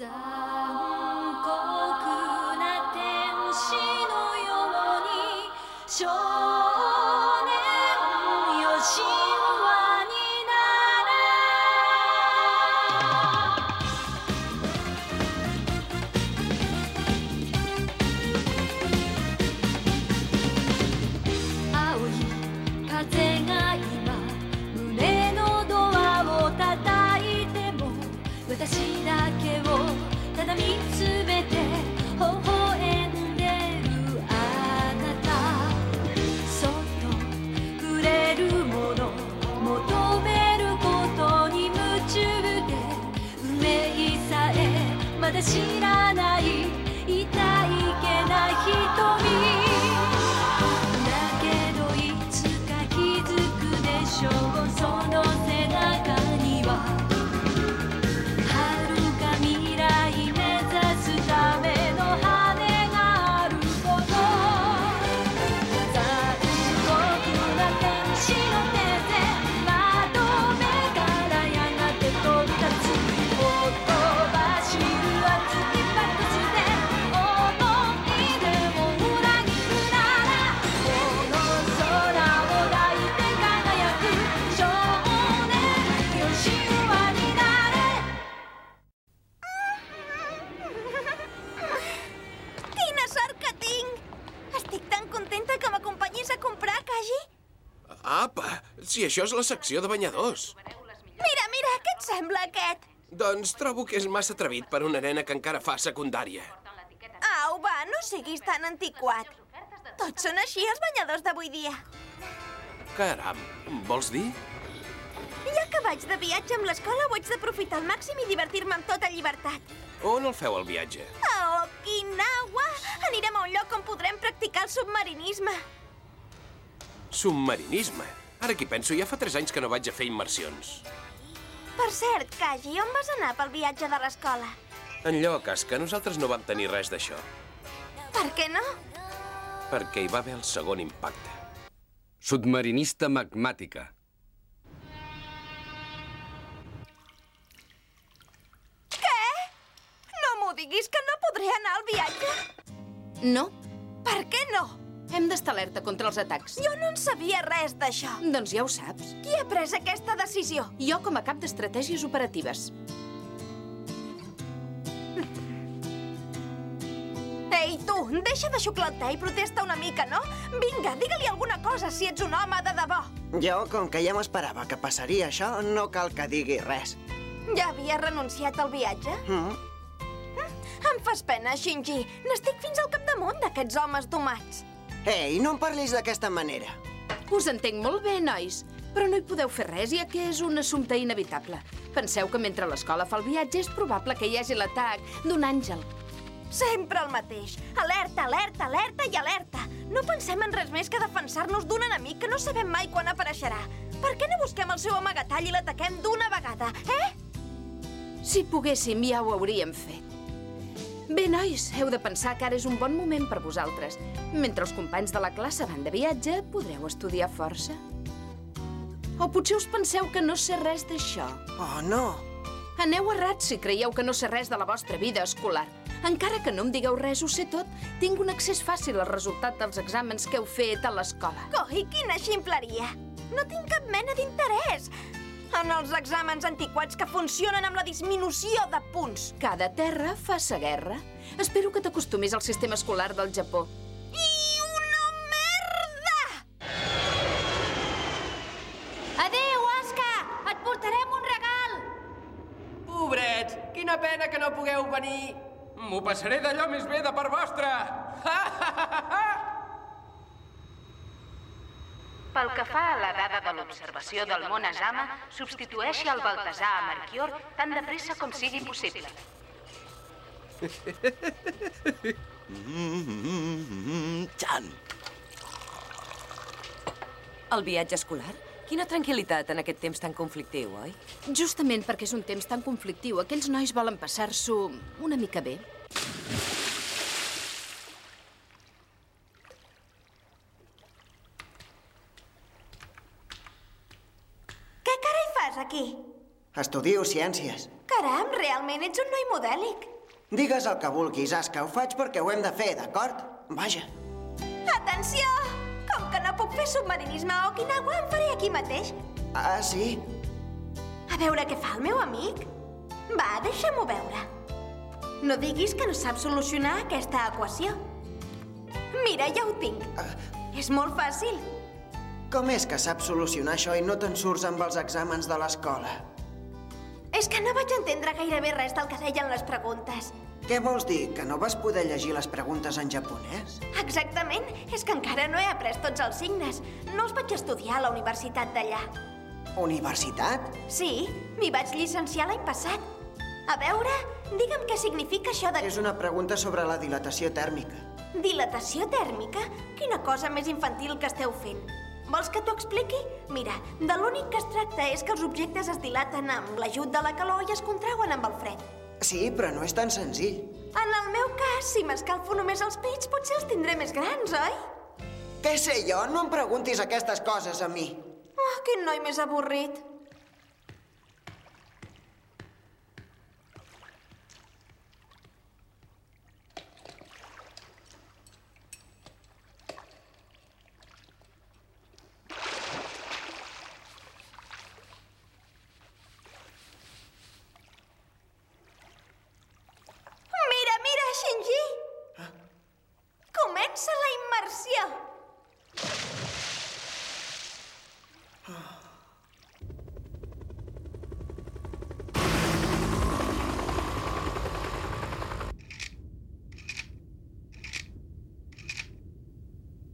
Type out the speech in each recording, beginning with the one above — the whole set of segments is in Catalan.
残酷な天使のようにまだ知らない痛いけな瞳 si això és la secció de banyadors. Mira, mira, què et sembla aquest? Doncs trobo que és massa atrevit per una nena que encara fa secundària. Au, va, no siguis tan antiquat. Tots són així, els banyadors d'avui dia. Caram, vols dir? Ja que vaig de viatge amb l'escola, ho haig d'aprofitar al màxim i divertir-me amb tota llibertat. On el feu, el viatge? A Okinawa! Anirem a un lloc on podrem practicar el submarinisme. Submarinisme. Ara que penso, ja fa tres anys que no vaig a fer immersions. Per cert, Kaji, on vas anar pel viatge de l'escola? Enlloc, és que nosaltres no vam tenir res d'això, Per què no? perquè hi va haver el segon impacte. Submarinista magmàtica. Què? No m'ho diguis que no podré anar al viatge? No, Per què no? Hem d'estar alerta contra els atacs. Jo no en sabia res d'això. Doncs ja ho saps. Qui ha pres aquesta decisió? Jo com a cap d'estratègies operatives. Ei, tu, deixa de te i protesta una mica, no? Vinga, digue-li alguna cosa si ets un home de debò. Jo, com que ja m'esperava que passaria això, no cal que digui res. Ja havia renunciat al viatge? Mm? Em fas pena, Shinji. N'estic fins al capdamunt d'aquests homes domats. Ei, no em parlis d'aquesta manera. Us entenc molt bé, nois, però no hi podeu fer res, ja que és un assumpte inevitable. Penseu que mentre l'escola fa el viatge és probable que hi hagi l'atac d'un àngel. Sempre el mateix. Alerta, alerta, alerta i alerta. No pensem en res més que defensar-nos d'un enemic que no sabem mai quan apareixerà. Per què no busquem el seu amagatall i l'ataquem d'una vegada, eh? Si poguéssim, ja ho hauríem fet. Bé, nois, heu de pensar que ara és un bon moment per vosaltres. Mentre els companys de la classe van de viatge, podreu estudiar força. O potser us penseu que no sé res d'això. Oh, no. Aneu errats si creieu que no sé res de la vostra vida escolar. Encara que no em digueu res, ho sé tot. Tinc un accés fàcil al resultat dels exàmens que heu fet a l'escola. Coi, quina ximpleria! No tinc cap mena d'interès en els exàmens antiquats que funcionen amb la disminució de punts. Cada terra fa sa guerra. Espero que t'acostumis al sistema escolar del Japó. I una merda! Adéu, Aska! Et portarem un regal! Pobrets, quina pena que no pugueu venir. M'ho passaré d'allò més bé de part vostra. Pel que fa a la dada de l'observació del món Asama, substitueixi el Baltasar a Marquior tan de pressa com sigui possible. Chan! El viatge escolar? Quina tranquil·litat en aquest temps tan conflictiu, oi? Justament perquè és un temps tan conflictiu, aquells nois volen passar-s'ho una mica bé. Què carai fas aquí? Estudio ciències. Caram, realment ets un noi modèlic. Digues el que vulguis, Aska, ho faig perquè ho hem de fer, d'acord? Vaja. Atenció! Com que no puc fer submarinisme a Okinawa, em faré aquí mateix. Ah, sí? A veure què fa el meu amic. Va, deixa'm-ho veure. No diguis que no saps solucionar aquesta equació. Mira, ja ho tinc. És molt fàcil. Com és que saps solucionar això i no te'n surts amb els exàmens de l'escola? És que no vaig entendre gairebé res del que deien les preguntes. Què vols dir, que no vas poder llegir les preguntes en japonès? Exactament. És que encara no he après tots els signes. No els vaig estudiar a la universitat d'allà. Universitat? Sí, m'hi vaig llicenciar l'any passat. A veure, digue'm què significa això de... És una pregunta sobre la dilatació tèrmica. Dilatació tèrmica? Quina cosa més infantil que esteu fent. Vols que t'ho expliqui? Mira, de l'únic que es tracta és que els objectes es dilaten amb l'ajut de la calor i es contrauen amb el fred. Sí, però no és tan senzill. En el meu cas, si m'escalfo només els pits, potser els tindré més grans, oi? Què sé jo? No em preguntis aquestes coses a mi. Oh, quin noi més avorrit. Mira, mira, Shinji! Comença la immersió!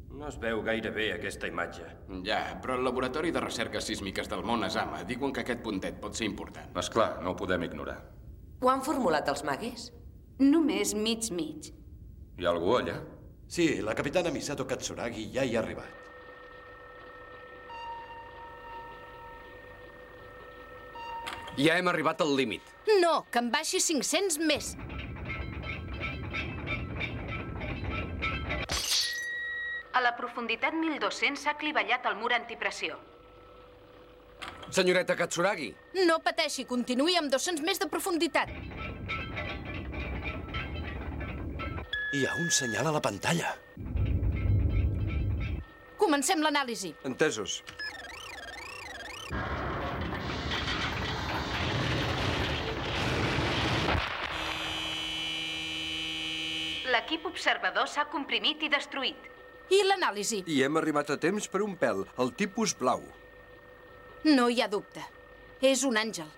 No es veu gaire bé aquesta imatge. Ja, però el Laboratori de Recerques Sísmiques del món Asama diuen que aquest puntet pot ser important. És clar, no ho podem ignorar. Ho han formulat els maguis? Només mig-mig. Hi ha algú allà? Sí, la capitana Misato Katsuragi ja hi ha arribat. Ja hem arribat al límit. No, que em baixi 500 més. A la profunditat 1200 s'ha clivellat el mur antipressió. Senyoreta Katsuragi, No pateixi, continuï amb 200 més de profunditat. Hi ha un senyal a la pantalla. Comencem l'anàlisi. Entesos. L'equip observador s'ha comprimit i destruït. I l'anàlisi? I hem arribat a temps per un pèl, el tipus blau. No hi ha dubte. És un àngel.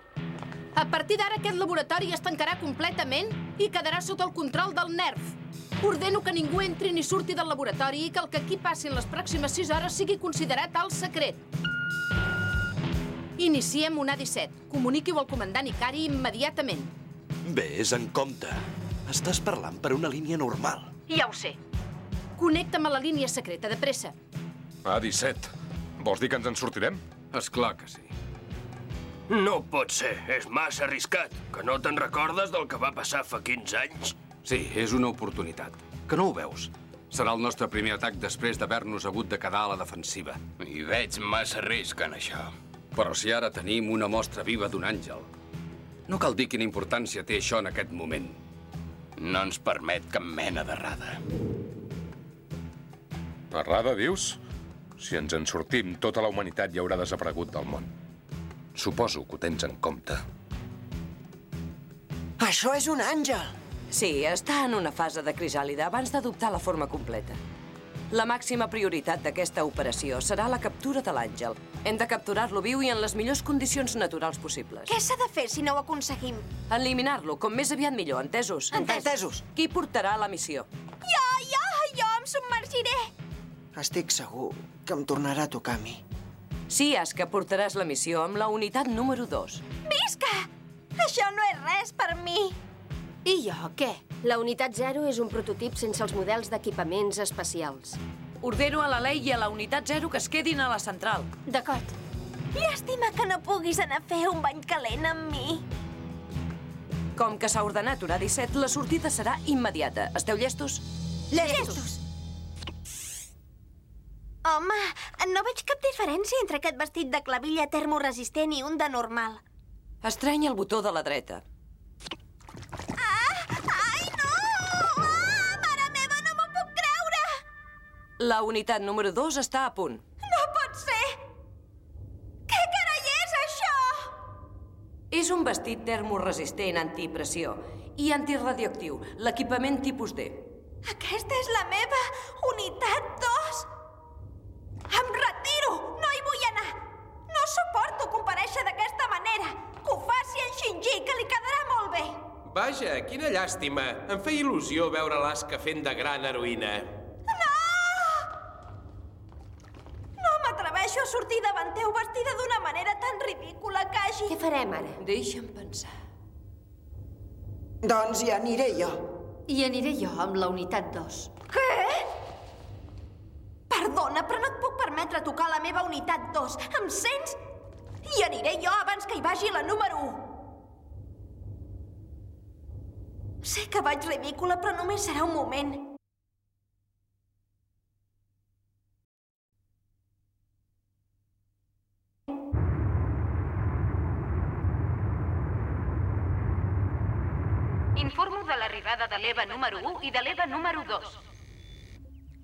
A partir d'ara aquest laboratori es tancarà completament i quedarà sota el control del NERF. Ordeno que ningú entri ni surti del laboratori i que el que aquí passi en les pròximes 6 hores sigui considerat alt secret. Iniciem un A-17. Comuniqui-ho al comandant Ikari immediatament. Ves en compte. Estàs parlant per una línia normal. Ja ho sé. Connecta'm a la línia secreta, de pressa. A-17. Vols dir que ens en sortirem? És clar que sí. No pot ser. És massa arriscat. Que no te'n recordes del que va passar fa 15 anys? Sí, és una oportunitat. Que no ho veus? Serà el nostre primer atac després d'haver-nos hagut de quedar a la defensiva. Hi veig massa risc en això. Però si ara tenim una mostra viva d'un àngel, no cal dir quina importància té això en aquest moment. No ens permet cap mena d'errada. Errada, dius? Si ens en sortim, tota la humanitat ja haurà desaparegut del món. Suposo que ho tens en compte. Això és un àngel! Sí, està en una fase de crisàlida abans d'adoptar la forma completa. La màxima prioritat d'aquesta operació serà la captura de l'àngel. Hem de capturar-lo viu i en les millors condicions naturals possibles. Què s'ha de fer si no ho aconseguim? Eliminar-lo, com més aviat millor, entesos? Entesos. Qui portarà la missió? Jo, jo, jo em submergiré! Estic segur que em tornarà a tocar a mi. Sí, Aska, portaràs la missió amb la unitat número 2. Visca! Això no és res per mi. I jo, què? La unitat 0 és un prototip sense els models d'equipaments especials. Ordeno a la Lei i a la unitat 0 que es quedin a la central. D'acord. Llàstima que no puguis anar a fer un bany calent amb mi. Com que s'ha ordenat hora 17, la sortida serà immediata. Esteu llestos? Llestos. Home, no veig cap diferència entre aquest vestit de clavilla termoresistent i un de normal. Estreny el botó de la dreta. La unitat número 2 està a punt. No pot ser! Què carai és això? És un vestit termoresistent antipressió i antiradioactiu, l'equipament tipus D. Aquesta és la meva unitat 2! Em retiro! No hi vull anar! No suporto compareixer d'aquesta manera! Que ho faci en Shinji, que li quedarà molt bé! Vaja, quina llàstima. Em feia il·lusió veure l'Asca fent de gran heroïna. No m'atreveixo a sortir davant teu vestida d'una manera tan ridícula, Kaji. Què farem ara? Deixa'm pensar. Doncs hi aniré jo. I aniré jo amb la unitat 2. Què? Perdona, però no et puc permetre tocar la meva unitat 2. Em sents? I aniré jo abans que hi vagi la número 1. Sé que vaig ridícula, però només serà un moment. De l'EVA número 1 i de l'EVA número 2.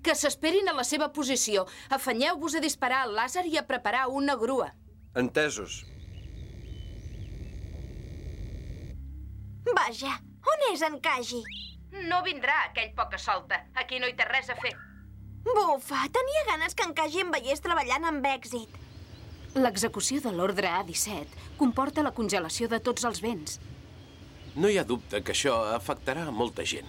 Que s'esperin a la seva posició. Afanyeu-vos a disparar el làser i a preparar una grua. Entesos. Vaja, on és en Kaji? No vindrà aquell poca solta. Aquí no hi té res a fer. Bufa, tenia ganes que en Kaji em veiés treballant amb èxit. L'execució de l'ordre A-17 comporta la congelació de tots els vents. No hi ha dubte que això afectarà a molta gent.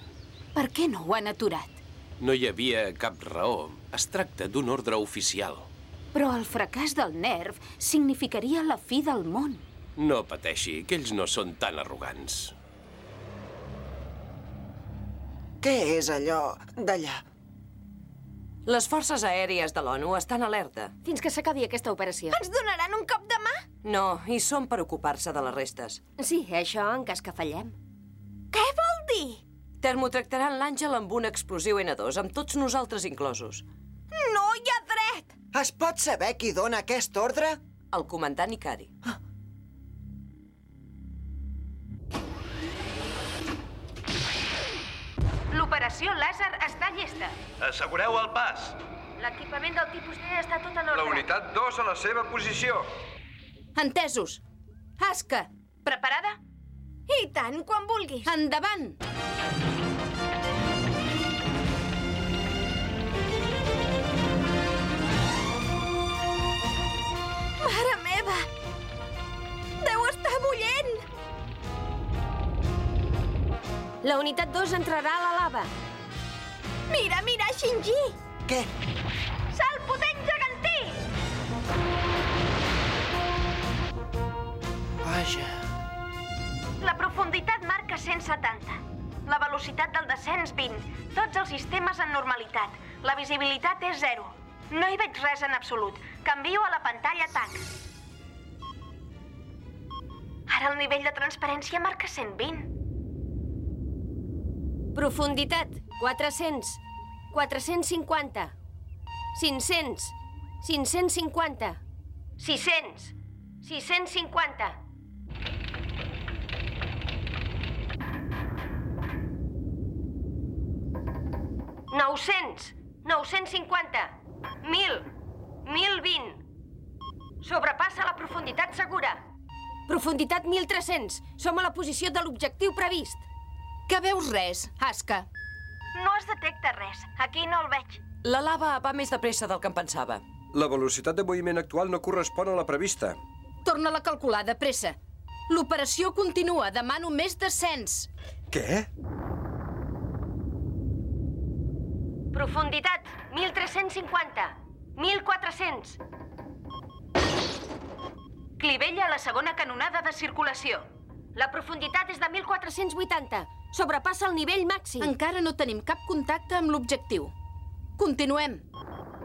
Per què no ho han aturat? No hi havia cap raó. Es tracta d'un ordre oficial. Però el fracàs del nerv significaria la fi del món. No pateixi, que ells no són tan arrogants. Què és allò d'allà? Les forces aèries de l'ONU estan alerta. Fins que s'acabi aquesta operació. Ens donaran un cop de mà? No, hi són per ocupar-se de les restes. Sí, això en cas que fallem. Què vol dir? Termotractaran l'Àngel amb un explosiu N2, amb tots nosaltres inclosos. No hi ha dret! Es pot saber qui dona aquest ordre? El comandant Ikari. L'operació làser està llesta. Assegureu el pas. L'equipament del tipus D està tot en La ordre. unitat 2 a la seva posició. Entesos. Aska, Preparada? I tant, quan vulguis. endavant! Mare meva! Deu estar bullent! La unitat 2 entrarà a la lava. Mira, mira, Shinji! Què? 70. La velocitat del descens, 20. Tots els sistemes en normalitat. La visibilitat és 0. No hi veig res en absolut. Canvio a la pantalla TAC. Ara el nivell de transparència marca 120. Profunditat, 400. 450. 500. 550. 600. 650. ...900, 950, 1.000, 1.020. Sobrepassa la profunditat segura. Profunditat 1.300. Som a la posició de l'objectiu previst. Que veus res, Aska? No es detecta res. Aquí no el veig. La lava va més de pressa del que em pensava. La velocitat de moviment actual no correspon a la prevista. Torna-la a calcular, de pressa. L'operació continua. Demano més descens. Què? Profunditat, 1.350. 1.400. Clivella a la segona canonada de circulació. La profunditat és de 1.480. Sobrepassa el nivell màxim. Encara no tenim cap contacte amb l'objectiu. Continuem.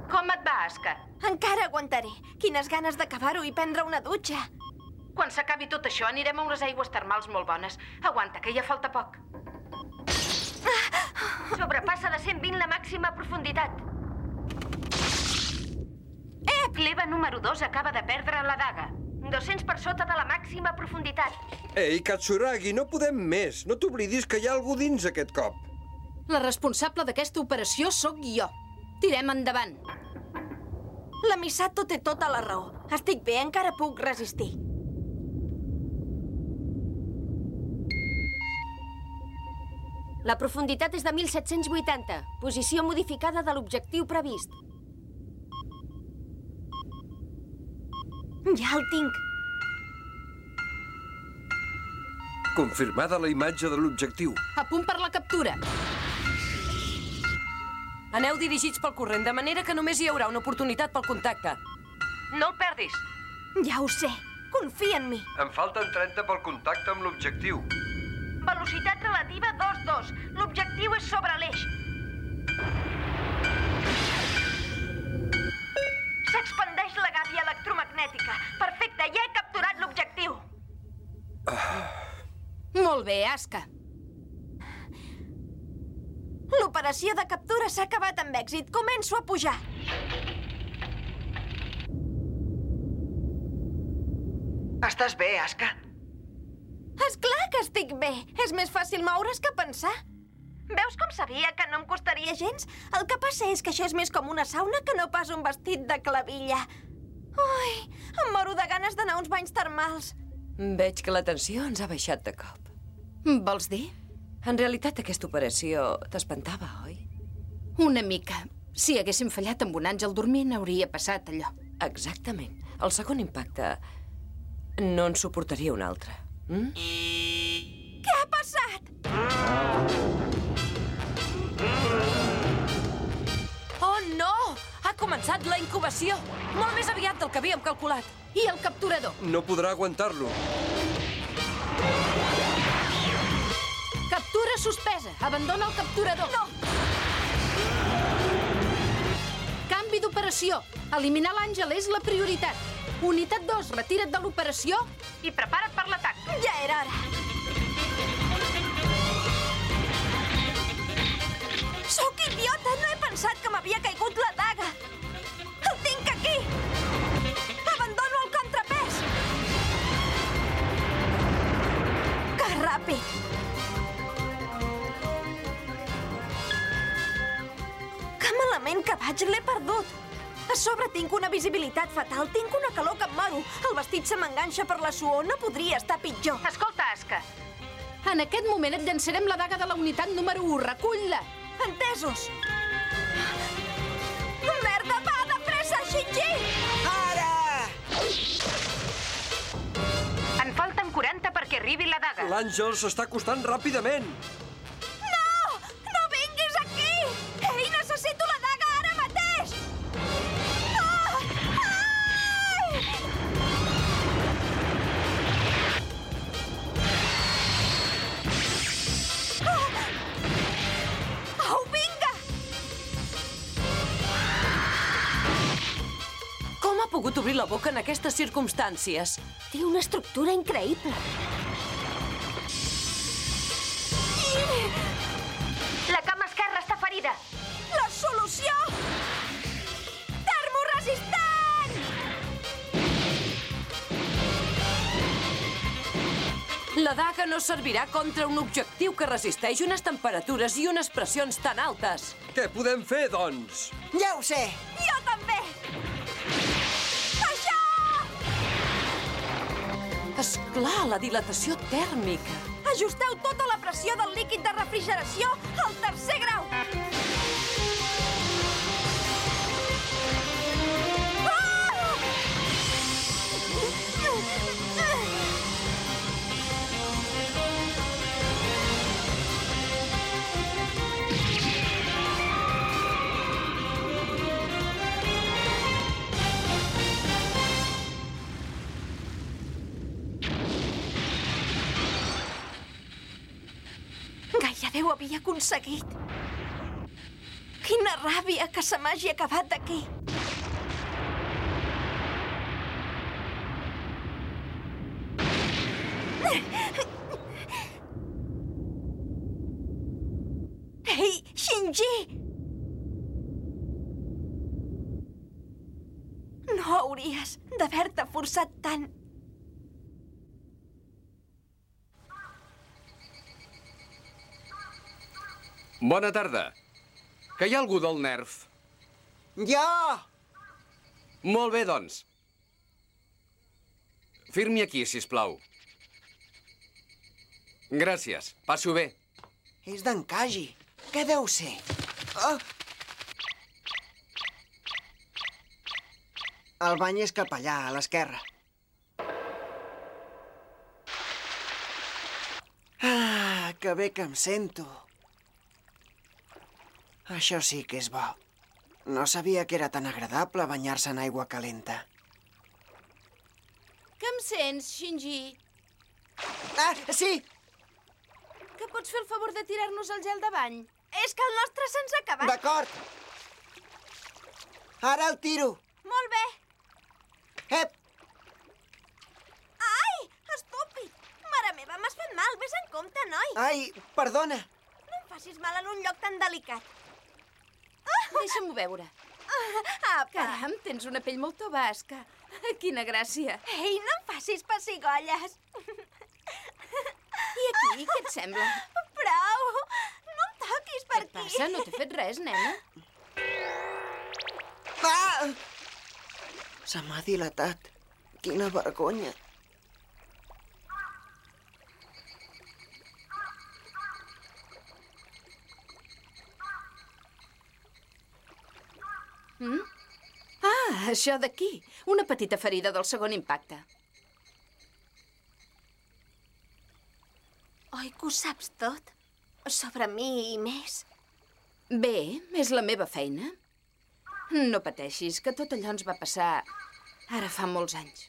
Com et va, Aska? Encara aguantaré. Quines ganes d'acabar-ho i prendre una dutxa. Quan s'acabi tot això, anirem a unes aigües termals molt bones. Aguanta, que ja falta poc. Sobrepassa de 120 la màxima profunditat. Ep! L'Eva número 2 acaba de perdre la daga. 200 per sota de la màxima profunditat. Ei, Katsuragi, no podem més. No t'oblidis que hi ha algú dins aquest cop. La responsable d'aquesta operació sóc jo. Tirem endavant. La Misato té tota la raó. Estic bé, encara puc resistir. La profunditat és de 1780. Posició modificada de l'objectiu previst. Ja el tinc. Confirmada la imatge de l'objectiu. A punt per la captura. Aneu dirigits pel corrent, de manera que només hi haurà una oportunitat pel contacte. No el perdis. Ja ho sé. Confia en mi. Em falten 30 pel contacte amb l'objectiu. Velocitat relativa 2-2. L'objectiu és sobre l'eix. S'expandeix la gàbia electromagnètica. Perfecte, ja he capturat l'objectiu. Molt bé, Aska. L'operació de captura s'ha acabat amb èxit. Començo a pujar. Estàs bé, Aska? És clar que estic bé. És més fàcil moure's que pensar. Veus com sabia que no em costaria gens? El que passa és que això és més com una sauna que no pas un vestit de clavilla. Ui, em moro de ganes d'anar a uns banys termals. Veig que la tensió ens ha baixat de cop. Vols dir? En realitat, aquesta operació t'espantava, oi? Una mica. Si haguéssim fallat amb un àngel dormint, hauria passat allò. Exactament. El segon impacte no en suportaria un altre. Mm? Què ha passat? Oh, no! Ha començat la incubació! Molt més aviat del que havíem calculat. I el capturador? No podrà aguantar-lo. Captura suspesa. Abandona el capturador. No! Canvi d'operació. Eliminar l'àngel és la prioritat. Unitat 2, retira't de l'operació. I prepara't per l'atac. Ja era hora. Sóc idiota! No he pensat que m'havia caigut la daga. El tinc aquí! Abandono el contrapès! Que ràpid! Que malament que vaig, l'he perdut. A sobre tinc una visibilitat fatal, tinc una calor que em moro. El vestit se m'enganxa per la suor, no podria estar pitjor. Escolta, Aska. En aquest moment et llançarem la daga de la unitat número 1. Recull-la. Entesos. Merda, va, de pressa, Shinji! Ara! En falten 40 perquè arribi la daga. L'àngel s'està acostant ràpidament. Obrir la boca en aquestes circumstàncies? Té una estructura increïble. La cama esquerra està ferida. La solució! Termoresistent! La daga no servirà contra un objectiu que resisteix unes temperatures i unes pressions tan altes. Què podem fer, doncs? Ja ho sé! És clar, la dilatació tèrmica. Ajusteu tota la pressió del líquid de refrigeració al tercer grau. Ho havia aconseguit. Quina ràbia que se m'hagi acabat d'aquí. Ei, Shinji! No hauries d'haver-te forçat tant. Bona tarda. Que hi ha algú del NERF? Jo! Molt bé, doncs. Firmi aquí, si plau. Gràcies. Passi-ho bé. És d'en Kaji. Què deu ser? Oh! El bany és cap allà, a l'esquerra. Ah, que bé que em sento. Això sí que és bo. No sabia que era tan agradable banyar-se en aigua calenta. Que em sents, Shinji? Ah, sí! Que pots fer el favor de tirar-nos el gel de bany? És que el nostre se'ns ha acabat. D'acord. Ara el tiro. Molt bé. Ep! Ai, estúpid! Mare meva, m'has fet mal. Ves en compte, noi. Ai, perdona. No em facis mal en un lloc tan delicat. Deixa'm-ho veure. Apa. Caram, tens una pell molt basca. Quina gràcia. Ei, no em facis pessigolles. I aquí, què et sembla? Prou! No em toquis per Què aquí. passa? No t'he fet res, nena. Ah! Se m'ha dilatat. Quina vergonya. Mm? Ah, això d'aquí. Una petita ferida del segon impacte. Oi que ho saps tot? Sobre mi i més. Bé, és la meva feina. No pateixis, que tot allò ens va passar ara fa molts anys.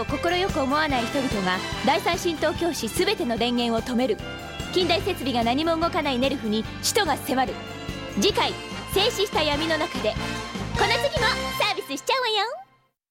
を快く思わない人々が第三神道教師全ての電源を止める。近代設備が何も動かないネルフに使徒が迫る。次回静止した闇の中でこの次もサービスしちゃうわよ。